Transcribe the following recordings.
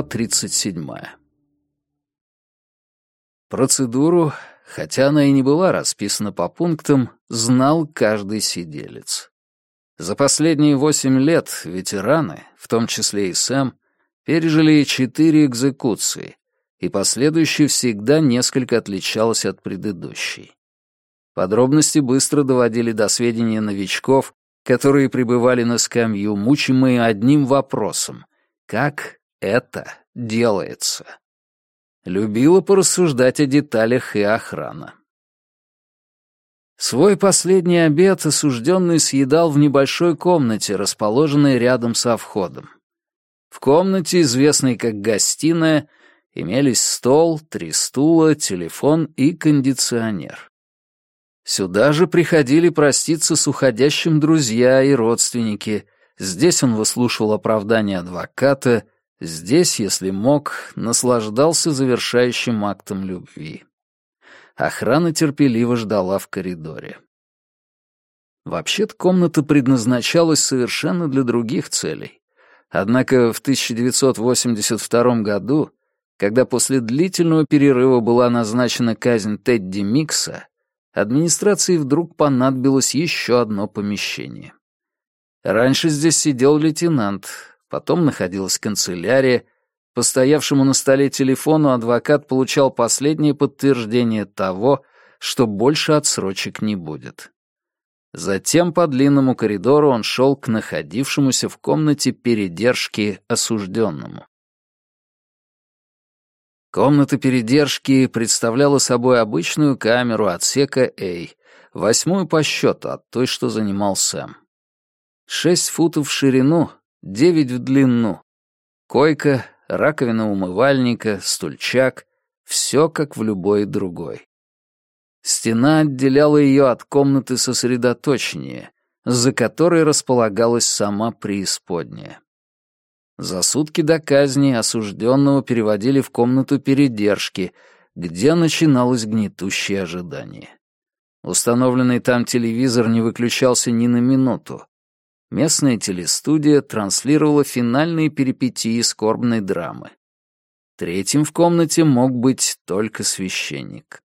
Глава 37. Процедуру, хотя она и не была расписана по пунктам, знал каждый сиделец. За последние восемь лет ветераны, в том числе и Сэм, пережили четыре экзекуции, и последующая всегда несколько отличалась от предыдущей. Подробности быстро доводили до сведения новичков, которые пребывали на скамью, мучимые одним вопросом — как это делается? Любила порассуждать о деталях и охрана. Свой последний обед осужденный съедал в небольшой комнате, расположенной рядом со входом. В комнате, известной как гостиная, имелись стол, три стула, телефон и кондиционер. Сюда же приходили проститься с уходящим друзья и родственники. Здесь он выслушивал оправдания адвоката, здесь, если мог, наслаждался завершающим актом любви. Охрана терпеливо ждала в коридоре. Вообще-то комната предназначалась совершенно для других целей. Однако в 1982 году, когда после длительного перерыва была назначена казнь Тедди Микса, администрации вдруг понадобилось еще одно помещение. Раньше здесь сидел лейтенант, потом находилась канцелярия, по стоявшему на столе телефону адвокат получал последнее подтверждение того, что больше отсрочек не будет. Затем по длинному коридору он шел к находившемуся в комнате передержки осужденному. Комната передержки представляла собой обычную камеру отсека A, восьмую по счету от той, что занимал Сэм. Шесть футов в ширину, девять в длину. Койка, раковина умывальника, стульчак — все как в любой другой. Стена отделяла ее от комнаты сосредоточения, за которой располагалась сама преисподняя. За сутки до казни осужденного переводили в комнату передержки, где начиналось гнетущее ожидание. Установленный там телевизор не выключался ни на минуту, местная телестудия транслировала финальные перипетии скорбной драмы. Третьим в комнате мог быть только священник.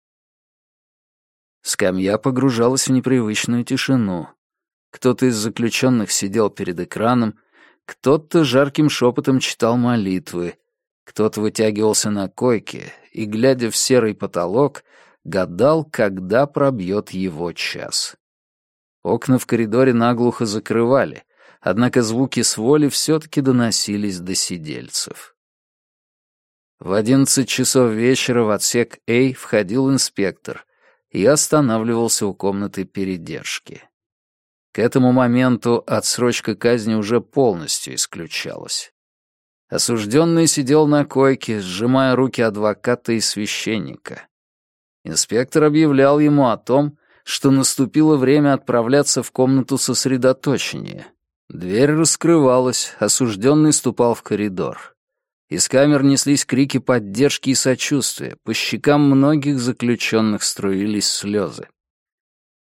Скамья погружалась в непривычную тишину. Кто-то из заключенных сидел перед экраном, кто-то жарким шепотом читал молитвы, кто-то вытягивался на койке и, глядя в серый потолок, гадал, когда пробьет его час. Окна в коридоре наглухо закрывали, однако звуки с воли все-таки доносились до сидельцев. В одиннадцать часов вечера в отсек А входил инспектор и останавливался у комнаты передержки. К этому моменту отсрочка казни уже полностью исключалась. Осужденный сидел на койке, сжимая руки адвоката и священника. Инспектор объявлял ему о том, что наступило время отправляться в комнату сосредоточения. Дверь раскрывалась, осужденный ступал в коридор. Из камер неслись крики поддержки и сочувствия, по щекам многих заключенных струились слезы.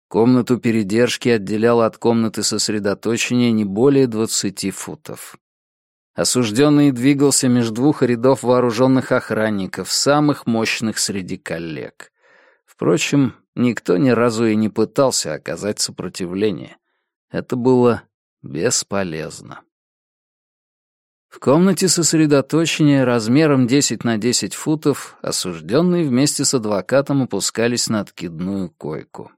Комнату передержки отделяла от комнаты сосредоточения не более двадцати футов. Осужденный двигался между двух рядов вооруженных охранников, самых мощных среди коллег. Впрочем, никто ни разу и не пытался оказать сопротивление. Это было бесполезно. В комнате сосредоточения размером 10 на 10 футов осужденные вместе с адвокатом опускались на откидную койку.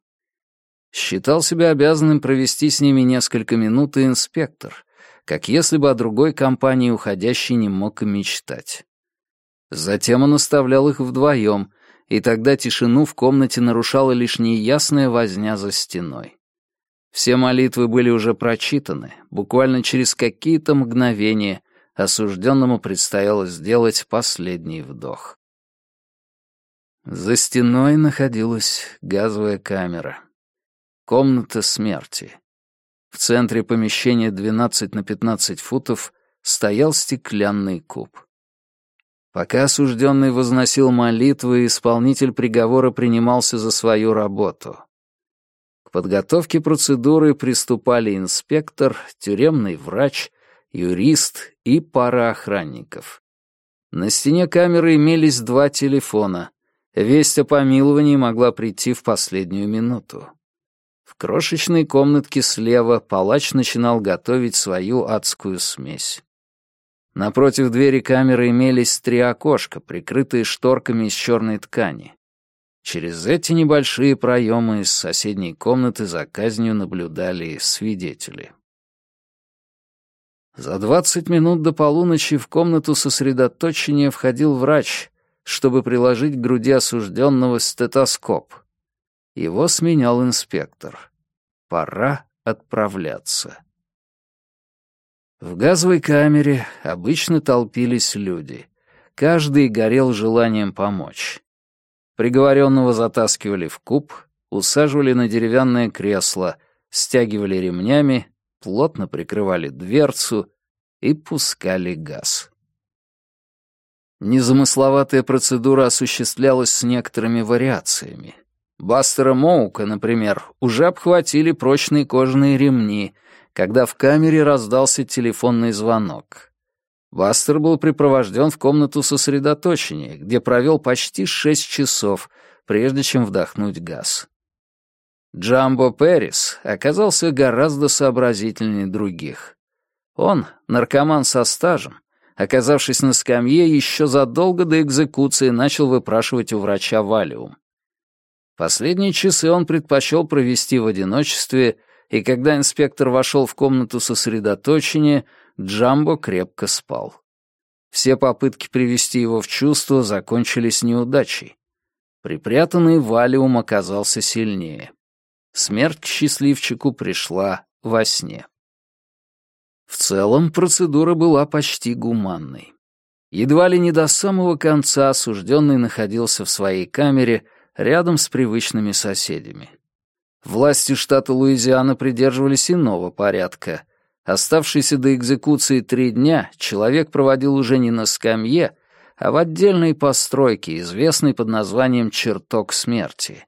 Считал себя обязанным провести с ними несколько минут и инспектор, как если бы о другой компании уходящий не мог и мечтать. Затем он оставлял их вдвоем, и тогда тишину в комнате нарушала лишь неясная возня за стеной. Все молитвы были уже прочитаны, буквально через какие-то мгновения осужденному предстояло сделать последний вдох. За стеной находилась газовая камера. Комната смерти. В центре помещения 12 на 15 футов стоял стеклянный куб. Пока осужденный возносил молитвы, исполнитель приговора принимался за свою работу. К подготовке процедуры приступали инспектор, тюремный врач, юрист и пара охранников. На стене камеры имелись два телефона. Весть о помиловании могла прийти в последнюю минуту. В крошечной комнатке слева палач начинал готовить свою адскую смесь. Напротив двери камеры имелись три окошка, прикрытые шторками из черной ткани. Через эти небольшие проемы из соседней комнаты за казнью наблюдали свидетели. За двадцать минут до полуночи в комнату сосредоточения входил врач, чтобы приложить к груди осужденного стетоскоп. Его сменял инспектор. Пора отправляться. В газовой камере обычно толпились люди. Каждый горел желанием помочь. Приговоренного затаскивали в куб, усаживали на деревянное кресло, стягивали ремнями, плотно прикрывали дверцу и пускали газ. Незамысловатая процедура осуществлялась с некоторыми вариациями. Бастера Моука, например, уже обхватили прочные кожаные ремни, когда в камере раздался телефонный звонок. Бастер был припровожден в комнату сосредоточения, где провел почти шесть часов, прежде чем вдохнуть газ. Джамбо Перрис оказался гораздо сообразительнее других. Он, наркоман со стажем, оказавшись на скамье, еще задолго до экзекуции начал выпрашивать у врача валиум. Последние часы он предпочел провести в одиночестве, и когда инспектор вошел в комнату сосредоточения — Джамбо крепко спал. Все попытки привести его в чувство закончились неудачей. Припрятанный валиум оказался сильнее. Смерть к счастливчику пришла во сне. В целом процедура была почти гуманной. Едва ли не до самого конца осужденный находился в своей камере рядом с привычными соседями. Власти штата Луизиана придерживались иного порядка. Оставшиеся до экзекуции три дня человек проводил уже не на скамье, а в отдельной постройке, известной под названием «Чертог смерти».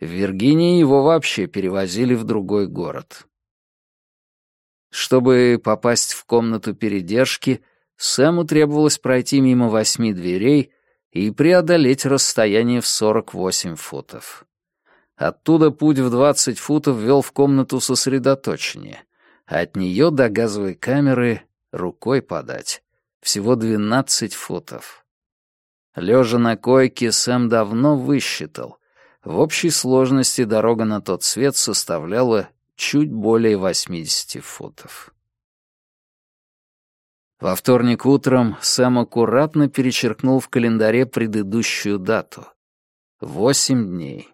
В Виргинии его вообще перевозили в другой город. Чтобы попасть в комнату передержки, Сэму требовалось пройти мимо восьми дверей и преодолеть расстояние в 48 футов. Оттуда путь в 20 футов вел в комнату сосредоточения — от нее до газовой камеры рукой подать. Всего 12 футов. Лежа на койке, Сэм давно высчитал. В общей сложности дорога на тот свет составляла чуть более 80 футов. Во вторник утром Сэм аккуратно перечеркнул в календаре предыдущую дату. Восемь дней.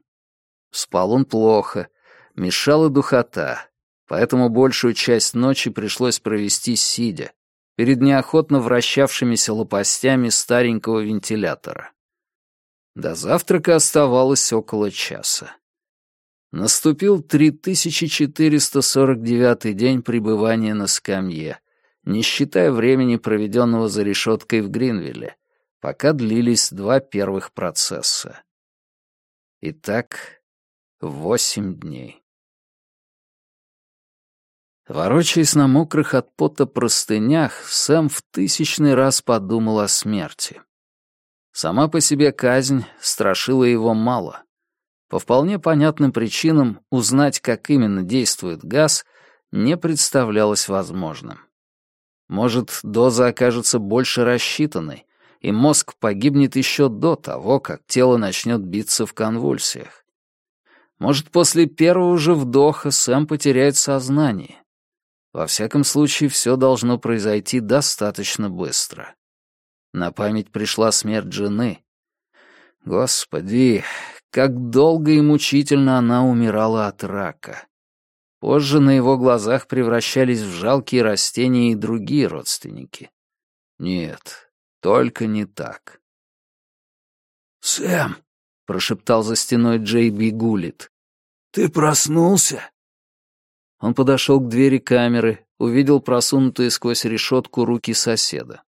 Спал он плохо, мешала духота, поэтому большую часть ночи пришлось провести сидя, перед неохотно вращавшимися лопастями старенького вентилятора. До завтрака оставалось около часа. Наступил 3449 день пребывания на скамье, не считая времени, проведенного за решеткой в Гринвилле, пока длились два первых процесса. Итак, восемь дней. Ворочаясь на мокрых от пота простынях, Сэм в тысячный раз подумал о смерти. Сама по себе казнь страшила его мало. По вполне понятным причинам узнать, как именно действует газ, не представлялось возможным. Может, доза окажется больше рассчитанной, и мозг погибнет еще до того, как тело начнет биться в конвульсиях. Может, после первого же вдоха Сэм потеряет сознание, во всяком случае, все должно произойти достаточно быстро. На память пришла смерть жены. Господи, как долго и мучительно она умирала от рака. Позже на его глазах превращались в жалкие растения и другие родственники. Нет, только не так. «Сэм», — прошептал за стеной Джей Би Гулит, — «ты проснулся?» Он подошел к двери камеры, увидел просунутые сквозь решетку руки соседа.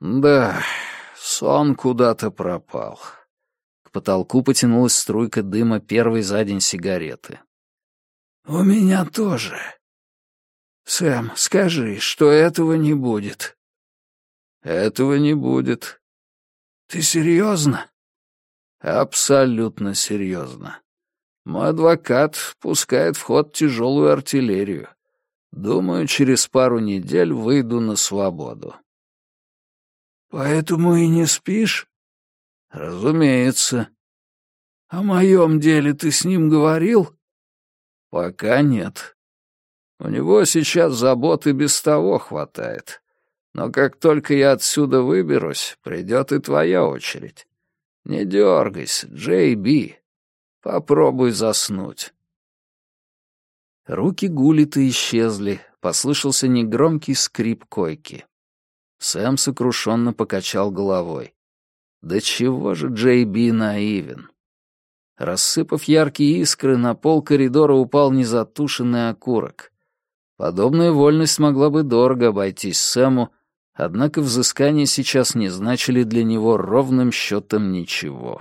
«Да, сон куда-то пропал». К потолку потянулась струйка дыма первой за день сигареты. «У меня тоже. Сэм, скажи, что этого не будет». Этого не будет. Ты серьезно? Абсолютно серьезно. Мой адвокат пускает в ход тяжелую артиллерию. Думаю, через пару недель выйду на свободу. Поэтому и не спишь? Разумеется. О моем деле ты с ним говорил? Пока нет. У него сейчас заботы без того хватает. Но как только я отсюда выберусь, придет и твоя очередь. Не дергайся, Джей Би. Попробуй заснуть. Руки Гулита исчезли, послышался негромкий скрип койки. Сэм сокрушенно покачал головой. Да чего же Джей Би наивен? Рассыпав яркие искры, на пол коридора упал незатушенный окурок. Подобная вольность могла бы дорого обойтись Сэму, однако взыскания сейчас не значили для него ровным счетом ничего.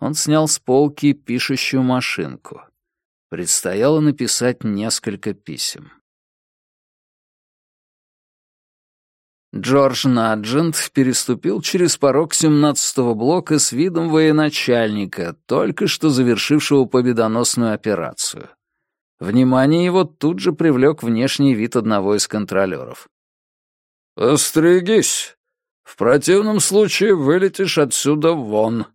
Он снял с полки пишущую машинку. Предстояло написать несколько писем. Джордж Наджент переступил через порог семнадцатого блока с видом военачальника, только что завершившего победоносную операцию. Внимание его тут же привлек внешний вид одного из контролеров. «Остригись! В противном случае вылетишь отсюда вон.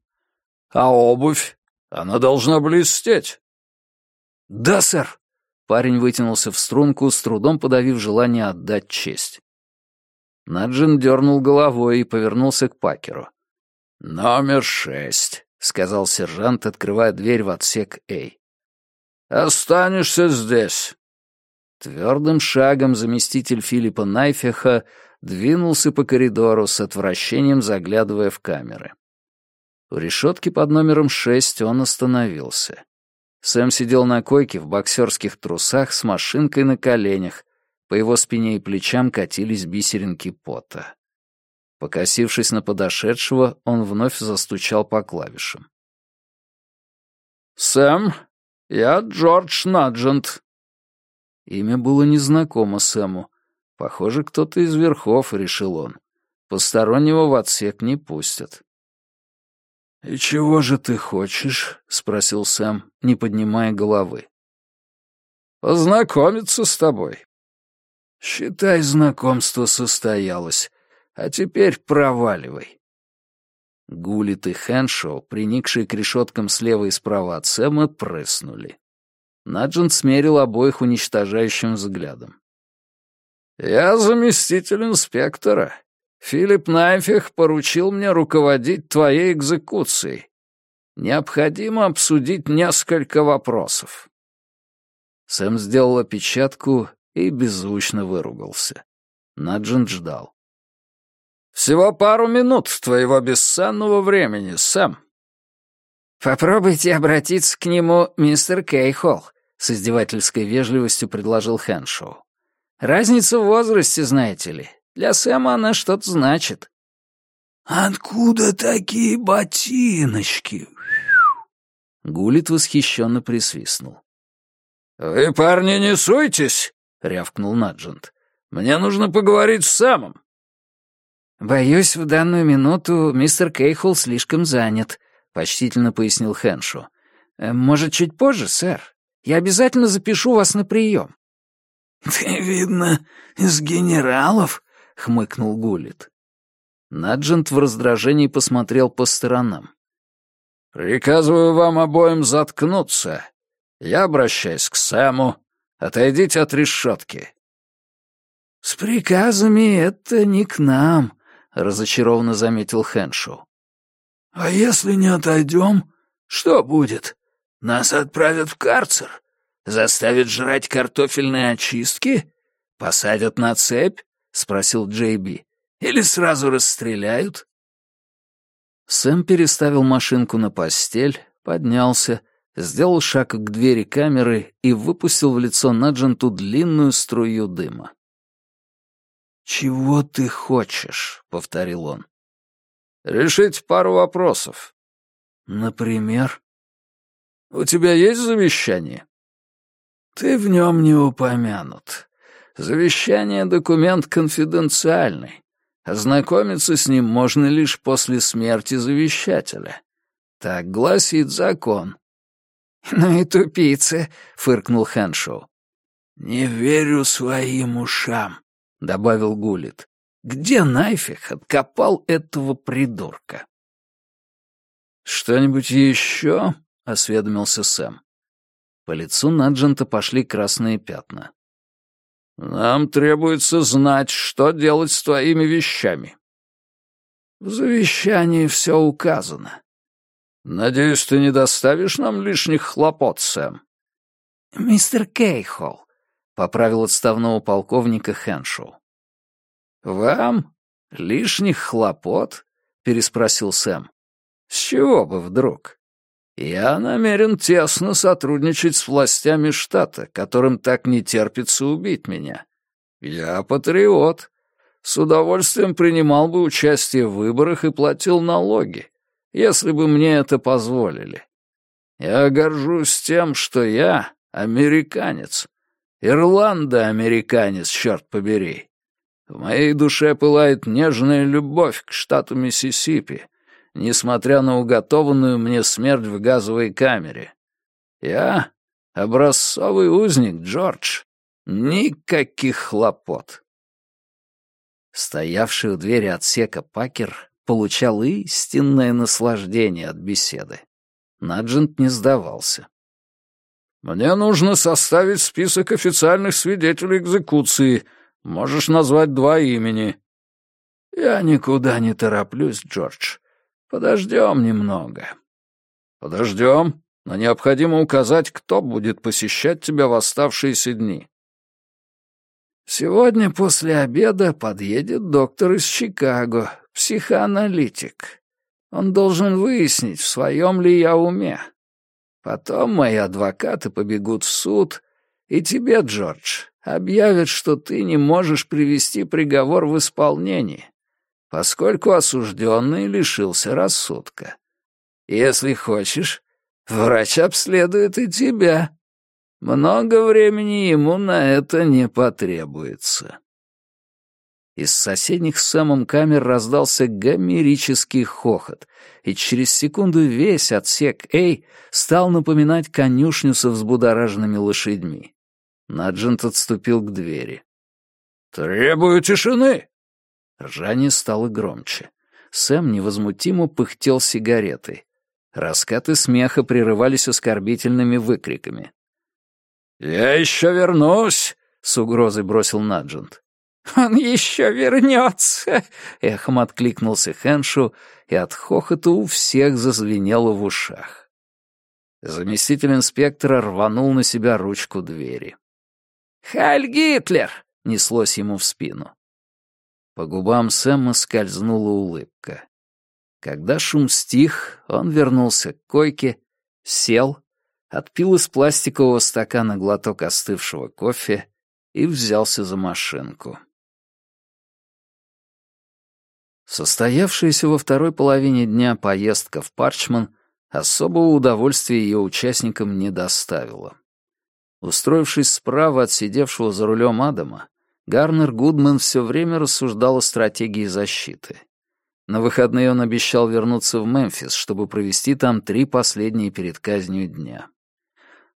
А обувь? Она должна блестеть». «Да, сэр!» Парень вытянулся в струнку, с трудом подавив желание отдать честь. Наджин дернул головой и повернулся к Пакеру. «Номер шесть», — сказал сержант, открывая дверь в отсек «Эй». «Останешься здесь». Твердым шагом заместитель Филиппа Найфеха двинулся по коридору с отвращением, заглядывая в камеры. У решетки под номером шесть он остановился. Сэм сидел на койке в боксерских трусах с машинкой на коленях, по его спине и плечам катились бисеринки пота. Покосившись на подошедшего, он вновь застучал по клавишам. «Сэм, я Джордж Наджент». Имя было незнакомо Сэму. Похоже, кто-то из верхов, решил он. Постороннего в отсек не пустят. «И чего же ты хочешь?» — спросил Сэм, не поднимая головы. «Познакомиться с тобой. Считай, знакомство состоялось. А теперь проваливай. Гулит и Хэншоу, приникшие к решеткам слева и справа от Сэма, прыснули. Наджин смерил обоих уничтожающим взглядом. «Я заместитель инспектора. Филипп Найфих поручил мне руководить твоей экзекуцией. Необходимо обсудить несколько вопросов». Сэм сделал опечатку и беззвучно выругался. Наджин ждал. «Всего пару минут твоего бесценного времени, Сэм». «Попробуйте обратиться к нему, мистер Кейхолл», — с издевательской вежливостью предложил Хэншоу. «Разница в возрасте, знаете ли. Для Сэма она что-то значит». «Откуда такие ботиночки?» Гулит восхищенно присвистнул. «Вы, парни, не суйтесь!» — рявкнул Наджент. «Мне нужно поговорить с Сэмом». «Боюсь, в данную минуту мистер Кейхол слишком занят», — почтительно пояснил Хэншу. «Э, «Может, чуть позже, сэр? Я обязательно запишу вас на прием». «Ты, видно, из генералов?» — хмыкнул Гулит. Наджент в раздражении посмотрел по сторонам. «Приказываю вам обоим заткнуться. Я обращаюсь к Сэму, Отойдите от решетки». «С приказами это не к нам», — разочарованно заметил Хэншоу. «А если не отойдем, что будет? Нас отправят в карцер? Заставят жрать картофельные очистки? Посадят на цепь?» — спросил Джей Би. «Или сразу расстреляют?» Сэм переставил машинку на постель, поднялся — сделал шаг к двери камеры и выпустил в лицо Надженту длинную струю дыма. «Чего ты хочешь?» — повторил он. «Решить пару вопросов». «Например?» «У тебя есть завещание?» «Ты в нем не упомянут. Завещание — документ конфиденциальный. Ознакомиться с ним можно лишь после смерти завещателя. Так гласит закон. «Ну и тупицы», — фыркнул Хэншоу. «Не верю своим ушам», — добавил Гулит. «Где Найфих откопал этого придурка?» «Что-нибудь еще?» — осведомился Сэм. По лицу Наджента пошли красные пятна. «Нам требуется знать, что делать с твоими вещами». «В завещании все указано». «Надеюсь, ты не доставишь нам лишних хлопот, Сэм?» «Мистер Кейхол», — поправил отставного полковника Хэншоу. «Вам? Лишних хлопот?» — переспросил Сэм. «С чего бы вдруг?» Я намерен тесно сотрудничать с властями штата, которым так не терпится убить меня. Я патриот. С удовольствием принимал бы участие в выборах и платил налоги, если бы мне это позволили. Я горжусь тем, что я американец. Ирландо-американец, черт побери. В моей душе пылает нежная любовь к штату Миссисипи, несмотря на уготованную мне смерть в газовой камере. Я — образцовый узник, Джордж. Никаких хлопот. Стоявший у двери отсека Пакер получал истинное наслаждение от беседы. Наджент не сдавался. «Мне нужно составить список официальных свидетелей экзекуции. Можешь назвать два имени». «Я никуда не тороплюсь, Джордж. Подождем немного. Подождем, но необходимо указать, кто будет посещать тебя в оставшиеся дни. Сегодня после обеда подъедет доктор из Чикаго, психоаналитик. Он должен выяснить, в своем ли я уме. Потом мои адвокаты побегут в суд, и тебе, Джордж, объявят, что ты не можешь привести приговор в исполнение поскольку осужденный лишился рассудка. Если хочешь, врач обследует и тебя. Много времени ему на это не потребуется. Из соседних с Сэмом камер раздался гомерический хохот, и через секунду весь отсек «Эй» стал напоминать конюшню со взбудораженными лошадьми. Наджент отступил к двери. «Требую тишины!» Ржание стало громче. Сэм невозмутимо пыхтел сигаретой. Раскаты смеха прерывались оскорбительными выкриками. «Я еще вернусь!» — с угрозой бросил Наджент. «Он еще вернется!» — эхом откликнулся Хэншу, и от хохота у всех зазвенело в ушах. Заместитель инспектора рванул на себя ручку двери. «Хайль Гитлер!» — неслось ему в спину. По губам Сэма скользнула улыбка. Когда шум стих, он вернулся к койке, сел, отпил из пластикового стакана глоток остывшего кофе и взялся за машинку. Состоявшаяся во второй половине дня поездка в Парчман особого удовольствия ее участникам не доставила. Устроившись справа от сидевшего за рулем Адама, Гарнер Гудман все время рассуждал о стратегии защиты. На выходные он обещал вернуться в Мемфис, чтобы провести там три последние перед казнью дня.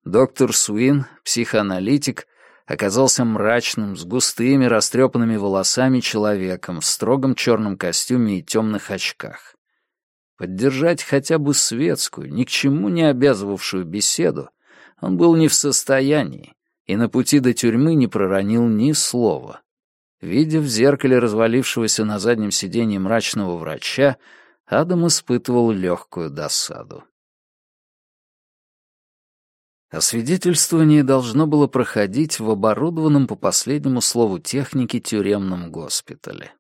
Доктор Суин, психоаналитик, оказался мрачным, с густыми, растрепанными волосами человеком в строгом черном костюме и темных очках. Поддержать хотя бы светскую, ни к чему не обязывавшую беседу он был не в состоянии, и на пути до тюрьмы не проронил ни слова. Видя в зеркале развалившегося на заднем сиденье мрачного врача, Адам испытывал легкую досаду. Освидетельствование должно было проходить в оборудованном по последнему слову техники тюремном госпитале.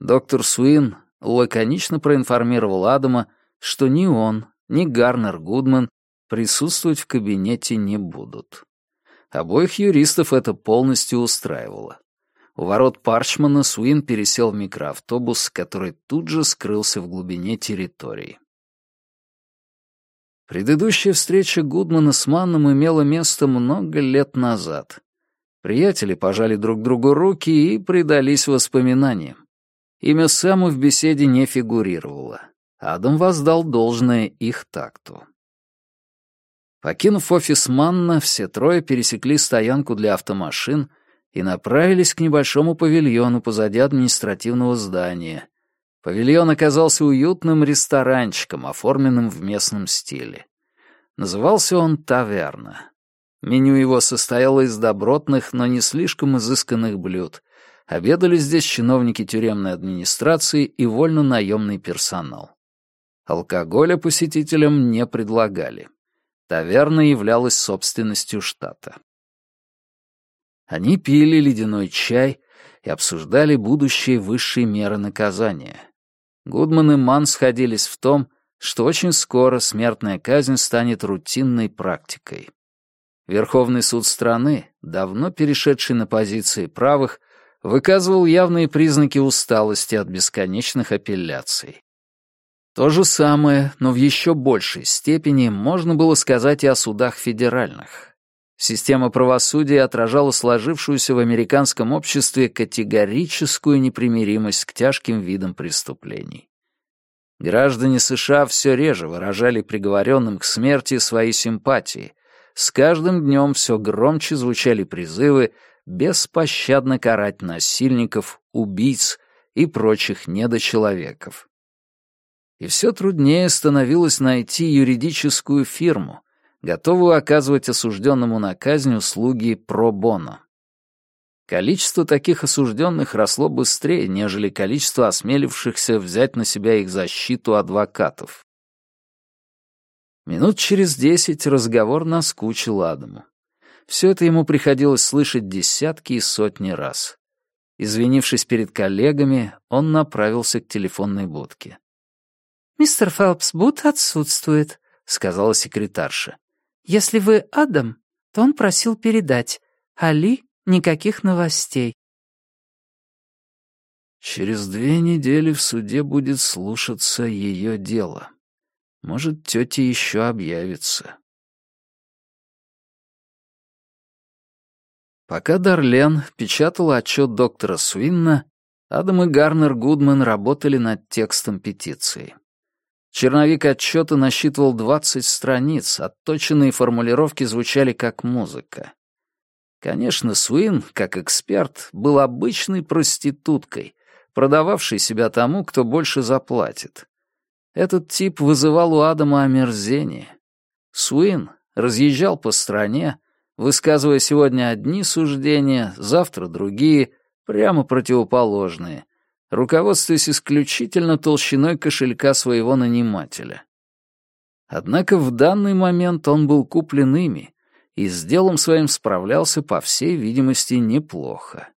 Доктор Суин лаконично проинформировал Адама, что ни он, ни Гарнер Гудман присутствовать в кабинете не будут. Обоих юристов это полностью устраивало. У ворот Парчмана Суин пересел в микроавтобус, который тут же скрылся в глубине территории. Предыдущая встреча Гудмана с Манном имела место много лет назад. Приятели пожали друг другу руки и предались воспоминаниям. Имя Сэму в беседе не фигурировало. Адам воздал должное их такту. Покинув офис Манна, все трое пересекли стоянку для автомашин и направились к небольшому павильону позади административного здания. Павильон оказался уютным ресторанчиком, оформленным в местном стиле. Назывался он «Таверна». Меню его состояло из добротных, но не слишком изысканных блюд. Обедали здесь чиновники тюремной администрации и вольно-наемный персонал. Алкоголя посетителям не предлагали. Таверна являлась собственностью штата. Они пили ледяной чай и обсуждали будущие высшие меры наказания. Гудман и Ман сходились в том, что очень скоро смертная казнь станет рутинной практикой. Верховный суд страны, давно перешедший на позиции правых, выказывал явные признаки усталости от бесконечных апелляций. То же самое, но в еще большей степени можно было сказать и о судах федеральных. Система правосудия отражала сложившуюся в американском обществе категорическую непримиримость к тяжким видам преступлений. Граждане США все реже выражали приговоренным к смерти свои симпатии. С каждым днем все громче звучали призывы беспощадно карать насильников, убийц и прочих недочеловеков и все труднее становилось найти юридическую фирму, готовую оказывать осужденному на казнь услуги про-боно. Количество таких осужденных росло быстрее, нежели количество осмелившихся взять на себя их защиту адвокатов. Минут через десять разговор наскучил Адаму. Все это ему приходилось слышать десятки и сотни раз. Извинившись перед коллегами, он направился к телефонной будке. «Мистер Фелпс Бут отсутствует», — сказала секретарша. «Если вы Адам, то он просил передать. Али никаких новостей». Через две недели в суде будет слушаться ее дело. Может, тетя еще объявится. Пока Дарлен печатала отчет доктора Суинна, Адам и Гарнер Гудман работали над текстом петиции. Черновик отчета насчитывал 20 страниц, отточенные формулировки звучали как музыка. Конечно, Суин, как эксперт, был обычной проституткой, продававшей себя тому, кто больше заплатит. Этот тип вызывал у Адама омерзение. Суин разъезжал по стране, высказывая сегодня одни суждения, завтра другие, прямо противоположные — руководствуясь исключительно толщиной кошелька своего нанимателя. Однако в данный момент он был куплен ими и с делом своим справлялся, по всей видимости, неплохо.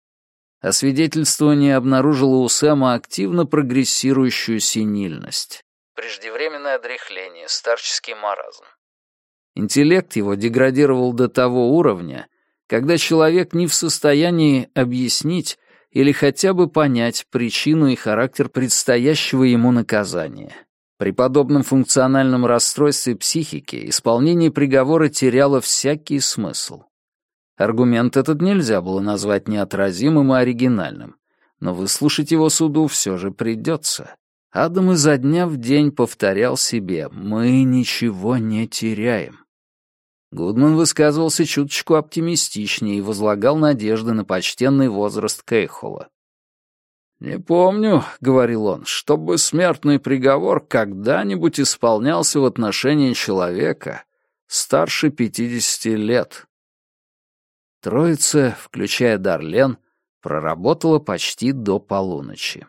Освидетельствование обнаружило у Сэма активно прогрессирующую синильность. Преждевременное одряхление, старческий маразм. Интеллект его деградировал до того уровня, когда человек не в состоянии объяснить, или хотя бы понять причину и характер предстоящего ему наказания. При подобном функциональном расстройстве психики исполнение приговора теряло всякий смысл. Аргумент этот нельзя было назвать неотразимым и оригинальным, но выслушать его суду все же придется. Адам изо дня в день повторял себе «Мы ничего не теряем». Гудман высказывался чуточку оптимистичнее и возлагал надежды на почтенный возраст Кейхола. «Не помню», — говорил он, — «чтобы смертный приговор когда-нибудь исполнялся в отношении человека старше пятидесяти лет». Троица, включая Дарлен, проработала почти до полуночи.